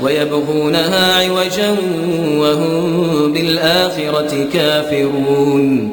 ويبغونها عوجا وهم بالآخرة كافرون.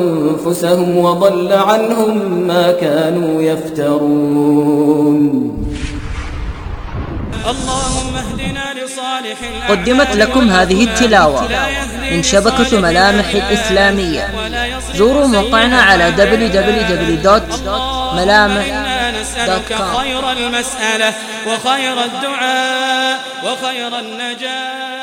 أنفسهم وضل عنهم ما كانوا يفترون. اللهم اهدنا لصالح قدمت لكم هذه التلاوة من شبكة ملامح الإسلامية زوروا موقعنا على www.ملامح.com خير المسألة وخير الدعاء وخير النجاة.